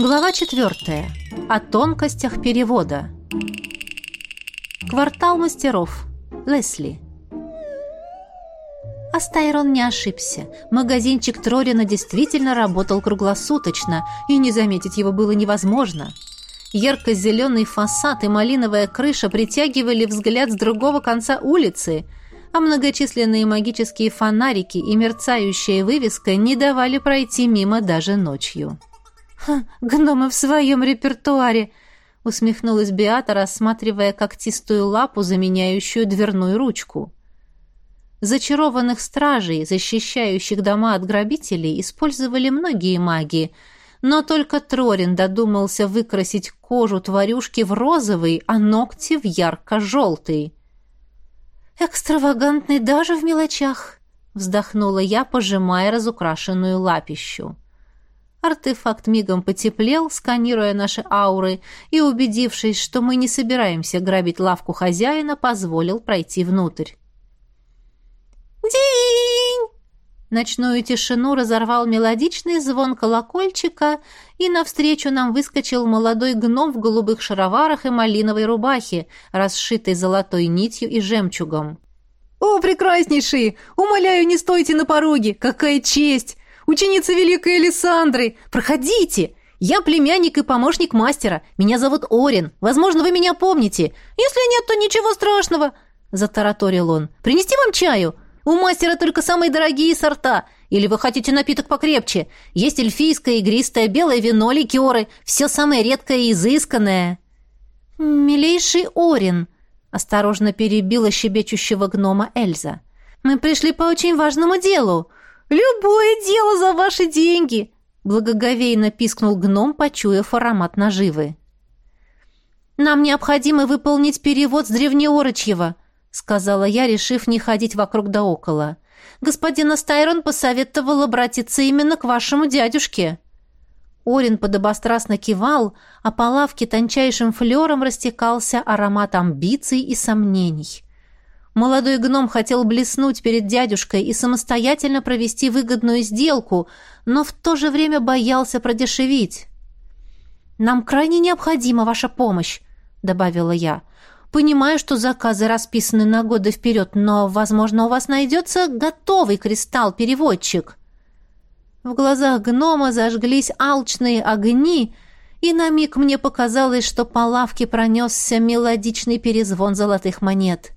Глава четвертая. О тонкостях перевода. Квартал мастеров. Лесли. Астайрон не ошибся. Магазинчик Трорина действительно работал круглосуточно, и не заметить его было невозможно. Ярко-зеленый фасад и малиновая крыша притягивали взгляд с другого конца улицы, а многочисленные магические фонарики и мерцающая вывеска не давали пройти мимо даже ночью. «Ха, гномы в своем репертуаре!» — усмехнулась Беата, рассматривая когтистую лапу, заменяющую дверную ручку. Зачарованных стражей, защищающих дома от грабителей, использовали многие маги, но только Трорин додумался выкрасить кожу тварюшки в розовый, а ногти в ярко-желтый. «Экстравагантный даже в мелочах», — вздохнула я, пожимая разукрашенную лапищу. Артефакт мигом потеплел, сканируя наши ауры, и, убедившись, что мы не собираемся грабить лавку хозяина, позволил пройти внутрь. «Динь!» Ночную тишину разорвал мелодичный звон колокольчика, и навстречу нам выскочил молодой гном в голубых шароварах и малиновой рубахе, расшитой золотой нитью и жемчугом. «О, прекраснейшие! Умоляю, не стойте на пороге! Какая честь! Ученица Великой Александры! Проходите! Я племянник и помощник мастера. Меня зовут Орин. Возможно, вы меня помните. Если нет, то ничего страшного!» Затараторил он. «Принести вам чаю?» У мастера только самые дорогие сорта. Или вы хотите напиток покрепче? Есть эльфийское, игристое, белое вино, ликеры. Все самое редкое и изысканное». «Милейший Орин», — осторожно перебила щебечущего гнома Эльза. «Мы пришли по очень важному делу». «Любое дело за ваши деньги!» — благоговейно пискнул гном, почуяв аромат наживы. «Нам необходимо выполнить перевод с древнеорочьего», — сказала я, решив не ходить вокруг да около. «Господин Астайрон посоветовал обратиться именно к вашему дядюшке». Орин подобострастно кивал, а по лавке тончайшим флером растекался аромат амбиций и сомнений. Молодой гном хотел блеснуть перед дядюшкой и самостоятельно провести выгодную сделку, но в то же время боялся продешевить. «Нам крайне необходима ваша помощь», — добавила я. Понимаю, что заказы расписаны на годы вперед, но, возможно, у вас найдется готовый кристалл-переводчик». В глазах гнома зажглись алчные огни, и на миг мне показалось, что по лавке пронесся мелодичный перезвон золотых монет.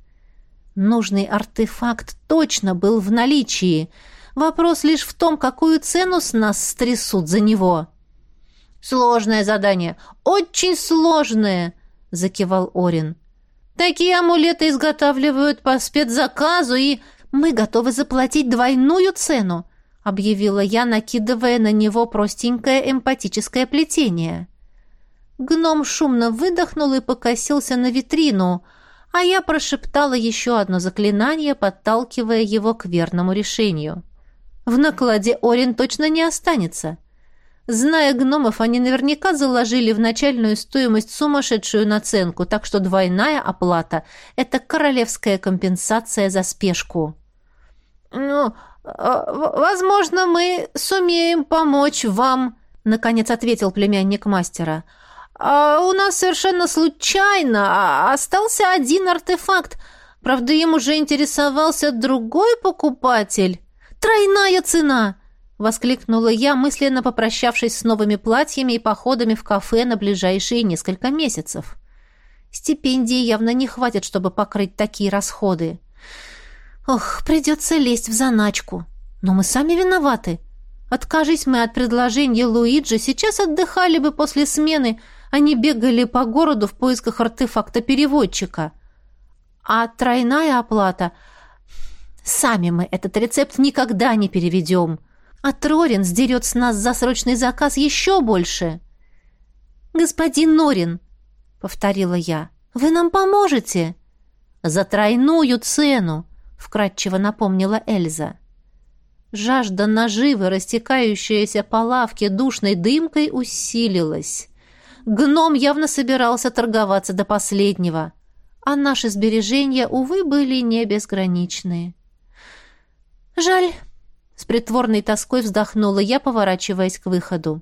Нужный артефакт точно был в наличии. Вопрос лишь в том, какую цену с нас стрясут за него. «Сложное задание, очень сложное!» — закивал Орин. Такие амулеты изготавливают по спецзаказу, и мы готовы заплатить двойную цену, объявила я, накидывая на него простенькое эмпатическое плетение. Гном шумно выдохнул и покосился на витрину, а я прошептала еще одно заклинание, подталкивая его к верному решению. В накладе Орин точно не останется — Зная гномов, они наверняка заложили в начальную стоимость сумасшедшую наценку, так что двойная оплата – это королевская компенсация за спешку. «Ну, а, возможно, мы сумеем помочь вам», – наконец ответил племянник мастера. «А у нас совершенно случайно остался один артефакт. Правда, им уже интересовался другой покупатель. Тройная цена!» Воскликнула я, мысленно попрощавшись с новыми платьями и походами в кафе на ближайшие несколько месяцев. Стипендии явно не хватит, чтобы покрыть такие расходы. Ох, придется лезть в заначку. Но мы сами виноваты. Откажись мы от предложения Луиджи, сейчас отдыхали бы после смены, не бегали по городу в поисках артефакта переводчика. А тройная оплата... Сами мы этот рецепт никогда не переведем. — а Трорин сдерет с нас за срочный заказ еще больше. «Господин Норин», — повторила я, — «вы нам поможете?» «За тройную цену», — вкратчиво напомнила Эльза. Жажда наживы, растекающаяся по лавке душной дымкой, усилилась. Гном явно собирался торговаться до последнего, а наши сбережения, увы, были не безграничные. «Жаль», с притворной тоской вздохнула я, поворачиваясь к выходу.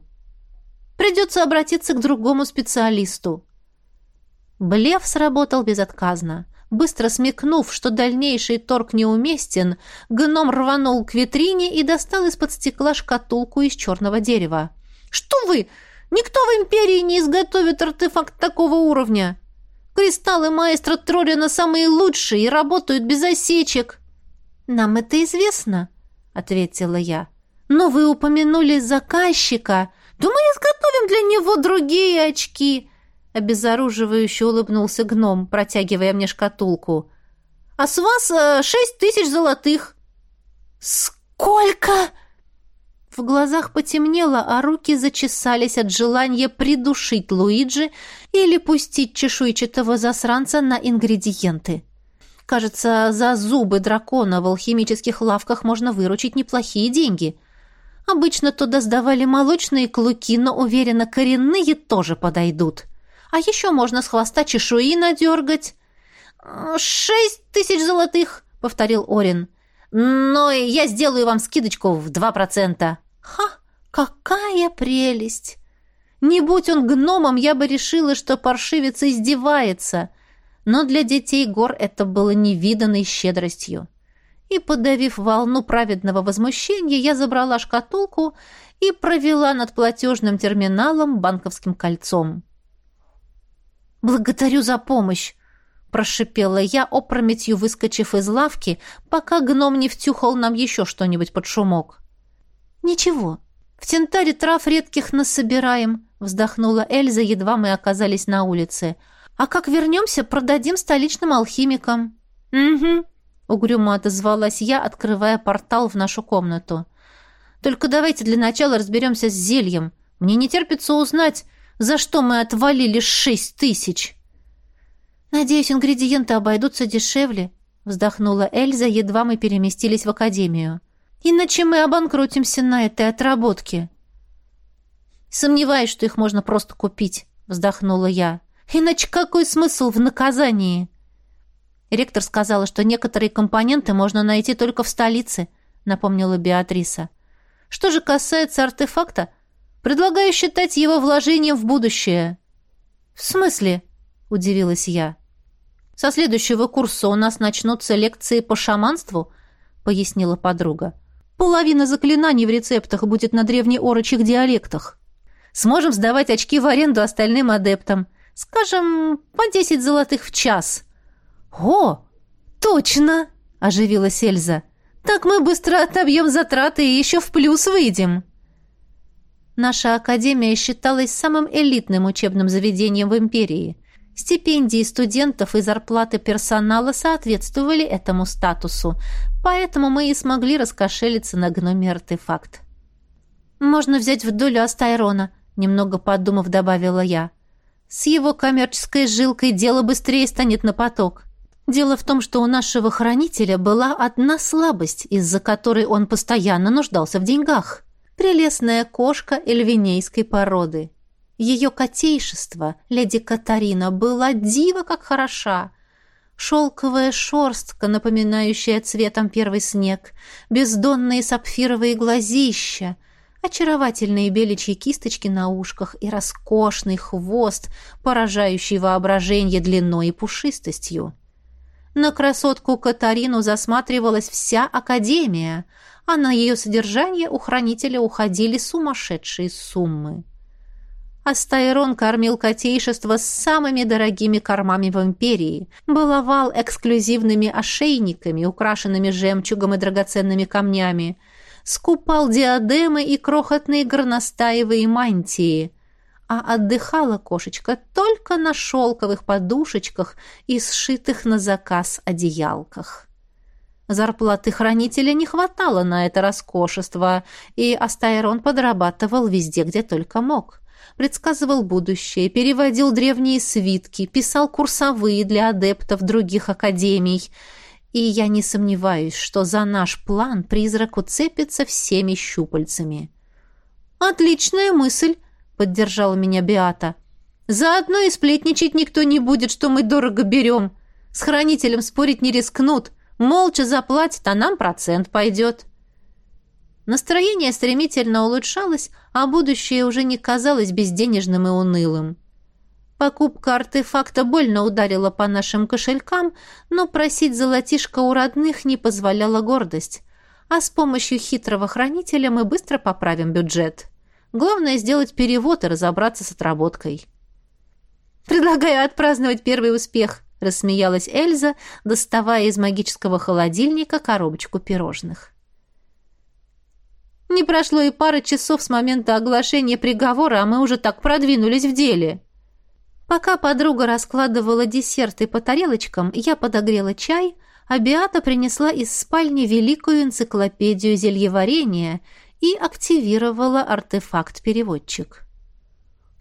Придется обратиться к другому специалисту». Блеф сработал безотказно. Быстро смекнув, что дальнейший торг неуместен, гном рванул к витрине и достал из-под стекла шкатулку из черного дерева. «Что вы? Никто в Империи не изготовит артефакт такого уровня! Кристаллы маэстро Трорина самые лучшие и работают без осечек!» «Нам это известно», — ответила я. «Но вы упомянули заказчика. Мы изготовим для него другие очки!» Обезоруживающе улыбнулся гном, протягивая мне шкатулку. «А с вас э, шесть тысяч золотых!» «Сколько?» В глазах потемнело, а руки зачесались от желания придушить Луиджи или пустить чешуйчатого засранца на ингредиенты. Кажется, за зубы дракона в алхимических лавках можно выручить неплохие деньги. Обычно туда сдавали молочные клыки, но, уверенно, коренные тоже подойдут. А еще можно с хвоста чешуи надергать. «Шесть тысяч золотых», — повторил Орин. «Но я сделаю вам скидочку в два процента». «Ха! Какая прелесть!» Не будь он гномом, я бы решила, что паршивец издевается. Но для детей гор это было невиданной щедростью. И, подавив волну праведного возмущения, я забрала шкатулку и провела над платежным терминалом банковским кольцом. «Благодарю за помощь!» — прошипела я, опрометью выскочив из лавки, пока гном не втюхал нам еще что-нибудь под шумок. «Ничего, в Тентаре трав редких насобираем», — вздохнула Эльза, едва мы оказались на улице. «А как вернемся, продадим столичным алхимикам». «Угу», — угрюмо отозвалась я, открывая портал в нашу комнату. «Только давайте для начала разберемся с зельем. Мне не терпится узнать, за что мы отвалили шесть тысяч?» «Надеюсь, ингредиенты обойдутся дешевле», — вздохнула Эльза, едва мы переместились в академию. «Иначе мы обанкротимся на этой отработке». «Сомневаюсь, что их можно просто купить», — вздохнула я. «Иначе какой смысл в наказании?» Ректор сказала, что некоторые компоненты можно найти только в столице, напомнила Беатриса. Что же касается артефакта, Предлагаю считать его вложением в будущее». «В смысле?» – удивилась я. «Со следующего курса у нас начнутся лекции по шаманству», – пояснила подруга. «Половина заклинаний в рецептах будет на древнеорочьих диалектах. Сможем сдавать очки в аренду остальным адептам. Скажем, по десять золотых в час». «О, точно!» – оживилась Эльза. «Так мы быстро отобьем затраты и еще в плюс выйдем». Наша академия считалась самым элитным учебным заведением в империи. Стипендии студентов и зарплаты персонала соответствовали этому статусу, поэтому мы и смогли раскошелиться на гноме артефакт. «Можно взять в долю Астайрона», — немного подумав, добавила я. «С его коммерческой жилкой дело быстрее станет на поток». Дело в том, что у нашего хранителя была одна слабость, из-за которой он постоянно нуждался в деньгах прелестная кошка эльвинейской породы. Ее котейшество, леди Катарина, была дива как хороша. Шелковая шерстка, напоминающая цветом первый снег, бездонные сапфировые глазища, очаровательные беличьи кисточки на ушках и роскошный хвост, поражающий воображение длиной и пушистостью. На красотку Катарину засматривалась вся Академия — а на ее содержание у хранителя уходили сумасшедшие суммы. Астайрон кормил котейшество с самыми дорогими кормами в империи, баловал эксклюзивными ошейниками, украшенными жемчугом и драгоценными камнями, скупал диадемы и крохотные горностаевые мантии, а отдыхала кошечка только на шелковых подушечках и сшитых на заказ одеялках. Зарплаты хранителя не хватало на это роскошество, и Астайрон подрабатывал везде, где только мог. Предсказывал будущее, переводил древние свитки, писал курсовые для адептов других академий. И я не сомневаюсь, что за наш план призрак уцепится всеми щупальцами. «Отличная мысль!» — поддержала меня Биата. «Заодно и сплетничать никто не будет, что мы дорого берем. С хранителем спорить не рискнут». Молча заплатит, а нам процент пойдет. Настроение стремительно улучшалось, а будущее уже не казалось безденежным и унылым. Покупка артефакта больно ударила по нашим кошелькам, но просить золотишко у родных не позволяла гордость. А с помощью хитрого хранителя мы быстро поправим бюджет. Главное сделать перевод и разобраться с отработкой. «Предлагаю отпраздновать первый успех», — рассмеялась Эльза, доставая из магического холодильника коробочку пирожных. Не прошло и пары часов с момента оглашения приговора, а мы уже так продвинулись в деле. Пока подруга раскладывала десерты по тарелочкам, я подогрела чай, а Биата принесла из спальни великую энциклопедию зельеварения и активировала артефакт-переводчик.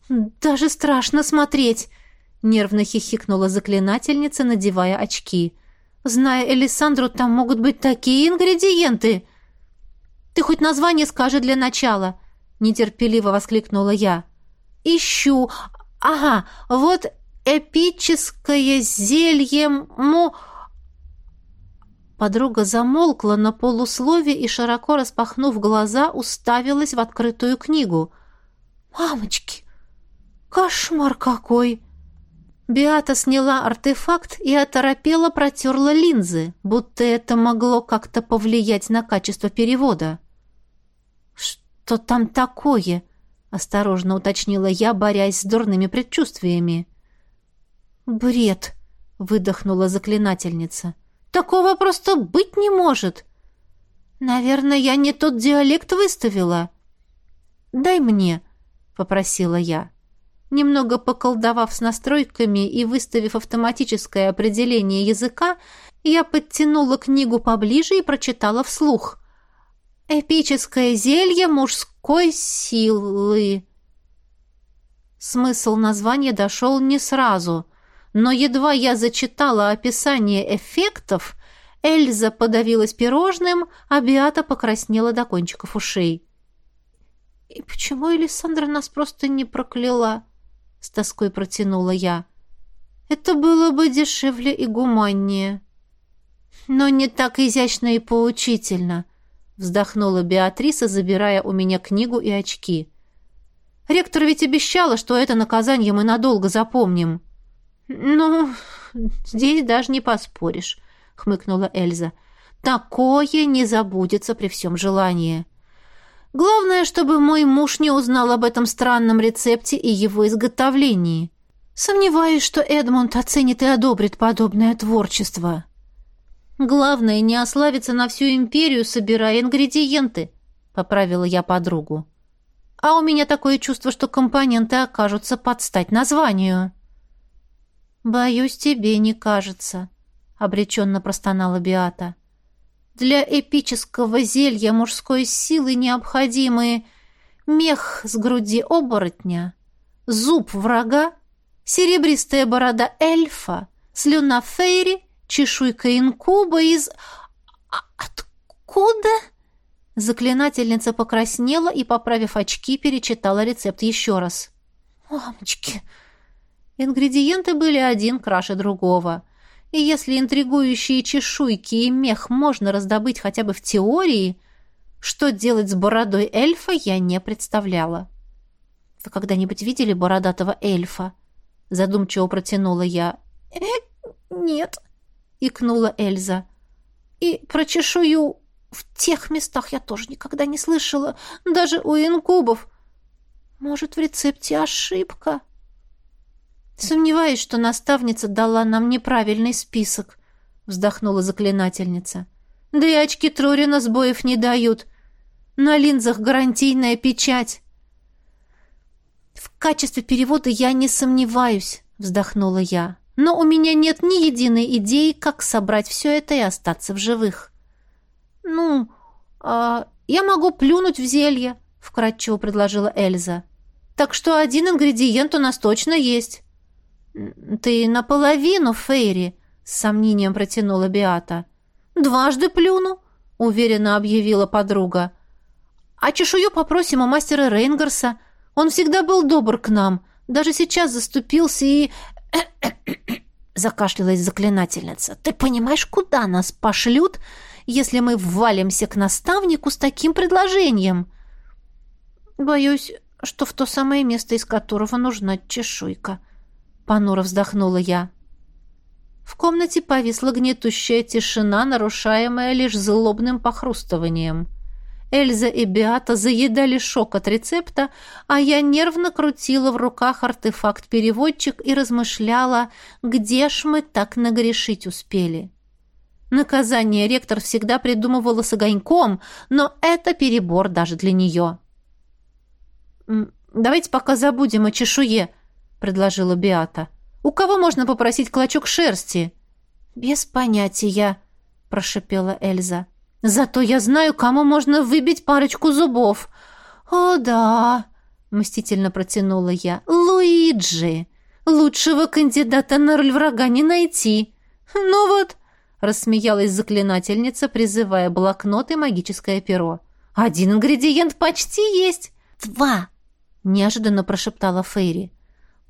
«Даже страшно смотреть!» — нервно хихикнула заклинательница, надевая очки. «Зная Элисандру, там могут быть такие ингредиенты!» Ты хоть название скажи для начала!» Нетерпеливо воскликнула я. «Ищу! Ага, вот эпическое зелье му...» Подруга замолкла на полуслове и, широко распахнув глаза, уставилась в открытую книгу. «Мамочки, кошмар какой!» Биата сняла артефакт и оторопела протерла линзы, будто это могло как-то повлиять на качество перевода. «Что там такое?» — осторожно уточнила я, борясь с дурными предчувствиями. «Бред!» — выдохнула заклинательница. «Такого просто быть не может!» «Наверное, я не тот диалект выставила». «Дай мне», — попросила я. Немного поколдовав с настройками и выставив автоматическое определение языка, я подтянула книгу поближе и прочитала вслух. Эпическое зелье мужской силы. Смысл названия дошел не сразу, но едва я зачитала описание эффектов, Эльза подавилась пирожным, а Биата покраснела до кончиков ушей. «И почему Элисандра нас просто не прокляла?» — с тоской протянула я. «Это было бы дешевле и гуманнее». «Но не так изящно и поучительно», вздохнула Беатриса, забирая у меня книгу и очки. Ректор ведь обещала, что это наказание мы надолго запомним. Ну, здесь даже не поспоришь, хмыкнула Эльза. Такое не забудется при всем желании. Главное, чтобы мой муж не узнал об этом странном рецепте и его изготовлении. Сомневаюсь, что Эдмунд оценит и одобрит подобное творчество. Главное, не ославиться на всю империю, собирая ингредиенты, поправила я подругу. А у меня такое чувство, что компоненты окажутся под стать названию. Боюсь, тебе не кажется, обреченно простонала Биата. Для эпического зелья мужской силы необходимы мех с груди оборотня, зуб врага, серебристая борода эльфа, слюна фейри чешуйка инкуба из... А откуда? Заклинательница покраснела и, поправив очки, перечитала рецепт еще раз. «Мамочки!» Ингредиенты были один краше другого. И если интригующие чешуйки и мех можно раздобыть хотя бы в теории, что делать с бородой эльфа, я не представляла. «Вы когда-нибудь видели бородатого эльфа?» Задумчиво протянула я. «Э, «Нет», — икнула Эльза. «И про чешую в тех местах я тоже никогда не слышала, даже у инкубов. Может, в рецепте ошибка?» «Сомневаюсь, что наставница дала нам неправильный список», — вздохнула заклинательница. «Да и очки Трорина сбоев не дают. На линзах гарантийная печать». «В качестве перевода я не сомневаюсь», — вздохнула я но у меня нет ни единой идеи, как собрать все это и остаться в живых. «Ну, а я могу плюнуть в зелье», — вкратчиво предложила Эльза. «Так что один ингредиент у нас точно есть». «Ты наполовину, Фейри», — с сомнением протянула Биата. «Дважды плюну», — уверенно объявила подруга. «А чешую попросим у мастера Рейнгарса. Он всегда был добр к нам, даже сейчас заступился и закашлялась заклинательница. «Ты понимаешь, куда нас пошлют, если мы ввалимся к наставнику с таким предложением?» «Боюсь, что в то самое место, из которого нужна чешуйка», — понуро вздохнула я. В комнате повисла гнетущая тишина, нарушаемая лишь злобным похрустыванием. Эльза и Беата заедали шок от рецепта, а я нервно крутила в руках артефакт-переводчик и размышляла, где ж мы так нагрешить успели. Наказание ректор всегда придумывала с огоньком, но это перебор даже для нее. «Давайте пока забудем о чешуе», — предложила Беата. У кого можно попросить клочок шерсти?» «Без понятия», — прошипела Эльза. «Зато я знаю, кому можно выбить парочку зубов». «О, да», — мстительно протянула я. «Луиджи! Лучшего кандидата на роль врага не найти». «Ну вот», — рассмеялась заклинательница, призывая блокнот и магическое перо. «Один ингредиент почти есть». «Два», — неожиданно прошептала Фейри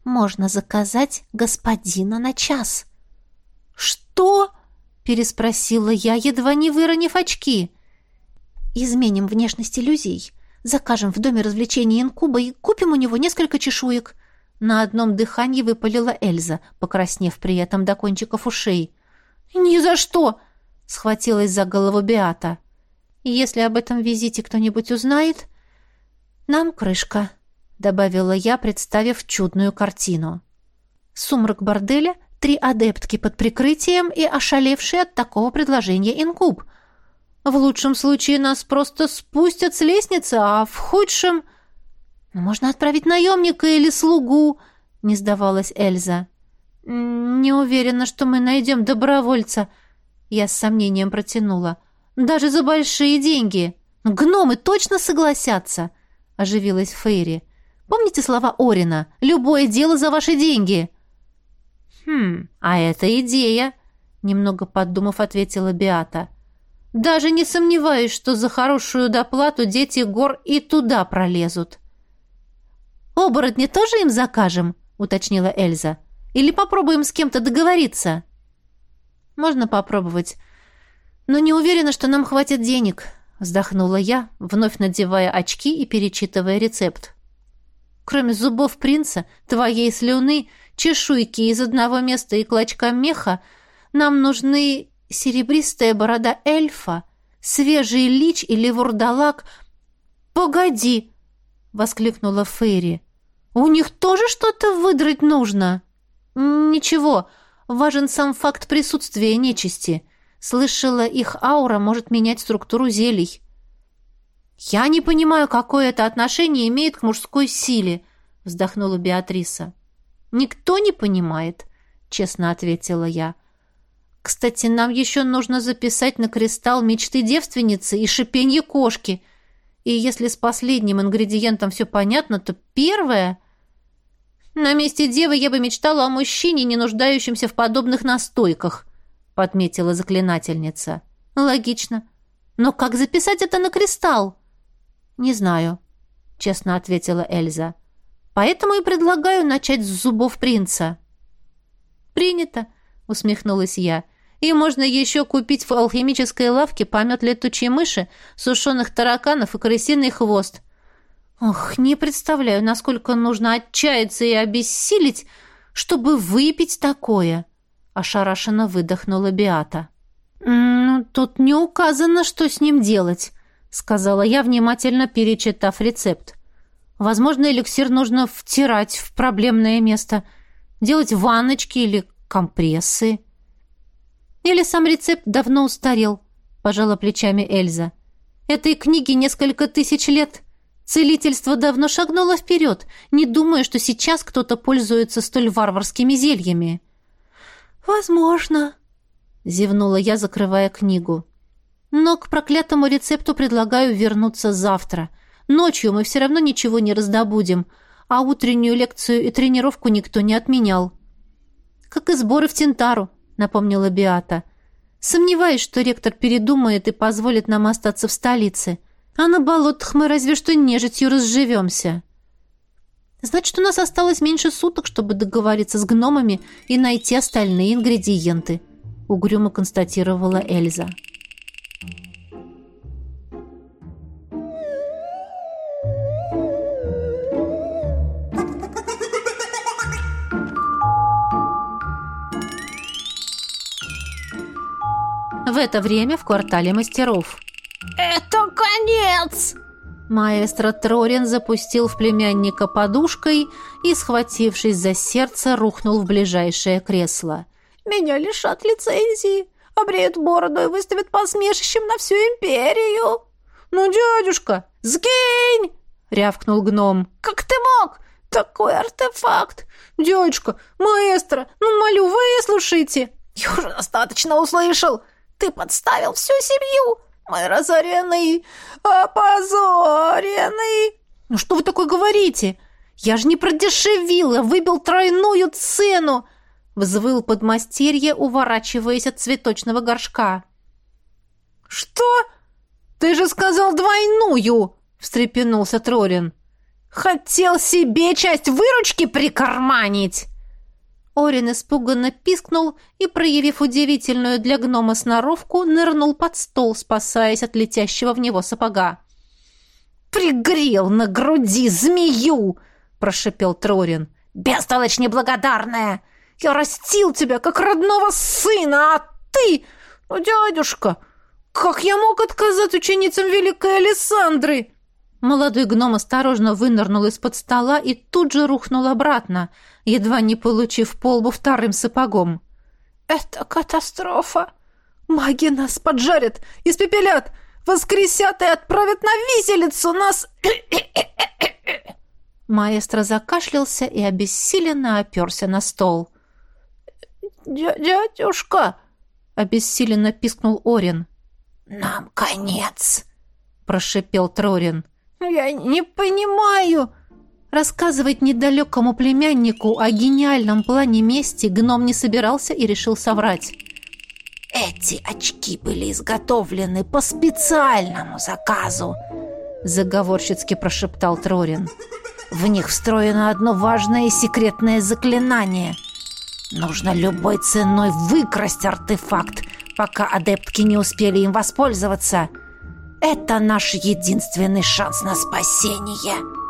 можно заказать господина на час». «Что?» — переспросила я, едва не выронив очки. «Изменим внешность иллюзий, закажем в доме развлечений инкуба и купим у него несколько чешуек». На одном дыхании выпалила Эльза, покраснев при этом до кончиков ушей. «Ни за что!» — схватилась за голову Беата. «Если об этом визите кто-нибудь узнает, нам крышка» добавила я, представив чудную картину. Сумрак борделя, три адептки под прикрытием и ошалевшие от такого предложения инкуб. В лучшем случае нас просто спустят с лестницы, а в худшем... «Можно отправить наемника или слугу», — не сдавалась Эльза. «Не уверена, что мы найдем добровольца», — я с сомнением протянула. «Даже за большие деньги. Гномы точно согласятся», — оживилась Фейри. Помните слова Орина? Любое дело за ваши деньги. Хм, а это идея, немного подумав, ответила Биата. Даже не сомневаюсь, что за хорошую доплату дети гор и туда пролезут. Оборотни тоже им закажем, уточнила Эльза. Или попробуем с кем-то договориться? Можно попробовать. Но не уверена, что нам хватит денег, вздохнула я, вновь надевая очки и перечитывая рецепт. Кроме зубов принца, твоей слюны, чешуйки из одного места и клочка меха, нам нужны серебристая борода эльфа, свежий лич или вурдалак. «Погоди!» — воскликнула Фейри. «У них тоже что-то выдрать нужно?» «Ничего, важен сам факт присутствия нечисти. Слышала, их аура может менять структуру зелий». «Я не понимаю, какое это отношение имеет к мужской силе», — вздохнула Беатриса. «Никто не понимает», — честно ответила я. «Кстати, нам еще нужно записать на кристалл мечты девственницы и шипенье кошки. И если с последним ингредиентом все понятно, то первое...» «На месте девы я бы мечтала о мужчине, не нуждающемся в подобных настойках», — подметила заклинательница. «Логично. Но как записать это на кристалл?» «Не знаю», — честно ответила Эльза. «Поэтому и предлагаю начать с зубов принца». «Принято», — усмехнулась я. «И можно еще купить в алхимической лавке помет летучей мыши, сушеных тараканов и крысиный хвост». «Ох, не представляю, насколько нужно отчаяться и обессилить, чтобы выпить такое!» Ошарашенно выдохнула Биата. «Ну, тут не указано, что с ним делать», — сказала я, внимательно перечитав рецепт. «Возможно, эликсир нужно втирать в проблемное место, делать ванночки или компрессы». «Или сам рецепт давно устарел», — пожала плечами Эльза. «Этой книге несколько тысяч лет. Целительство давно шагнуло вперед, не думая, что сейчас кто-то пользуется столь варварскими зельями». «Возможно», — зевнула я, закрывая книгу. Но к проклятому рецепту предлагаю вернуться завтра. Ночью мы все равно ничего не раздобудем, а утреннюю лекцию и тренировку никто не отменял. Как и сборы в Тентару, напомнила Биата. Сомневаюсь, что ректор передумает и позволит нам остаться в столице. А на болотах мы разве что нежитью разживемся. Значит, у нас осталось меньше суток, чтобы договориться с гномами и найти остальные ингредиенты, угрюмо констатировала Эльза. В это время в квартале мастеров. «Это конец!» Маэстро Трорин запустил в племянника подушкой и, схватившись за сердце, рухнул в ближайшее кресло. «Меня лишат лицензии, обреют бороду и выставят посмешищем на всю империю!» «Ну, дядюшка, сгинь!» — рявкнул гном. «Как ты мог? Такой артефакт!» «Дядюшка, маэстро, ну, молю, выслушайте!» «Я уже достаточно услышал! Ты подставил всю семью! Мы разоренный, опозоренный!» «Ну что вы такое говорите? Я же не продешевил, я выбил тройную цену!» Взвыл подмастерье, уворачиваясь от цветочного горшка. «Что? Ты же сказал двойную!» — встрепенулся Трорин. «Хотел себе часть выручки прикарманить!» Орин испуганно пискнул и, проявив удивительную для гнома сноровку, нырнул под стол, спасаясь от летящего в него сапога. «Пригрел на груди змею!» — прошипел Трорин. «Бестолочь неблагодарная! Я растил тебя, как родного сына, а ты... Ну, дядюшка, как я мог отказать ученицам великой Александры?» Молодой гном осторожно вынырнул из-под стола и тут же рухнул обратно, едва не получив полбу вторым сапогом. «Это катастрофа! Маги нас поджарят, испепелят, воскресят и отправят на виселицу нас...» Маэстро закашлялся и обессиленно оперся на стол. «Дядюшка!» — обессиленно пискнул Орин. «Нам конец!» — прошипел Трорин. «Я не понимаю!» Рассказывать недалекому племяннику о гениальном плане мести гном не собирался и решил соврать. «Эти очки были изготовлены по специальному заказу», — заговорщицки прошептал Трорин. «В них встроено одно важное и секретное заклинание. Нужно любой ценой выкрасть артефакт, пока адептки не успели им воспользоваться. Это наш единственный шанс на спасение».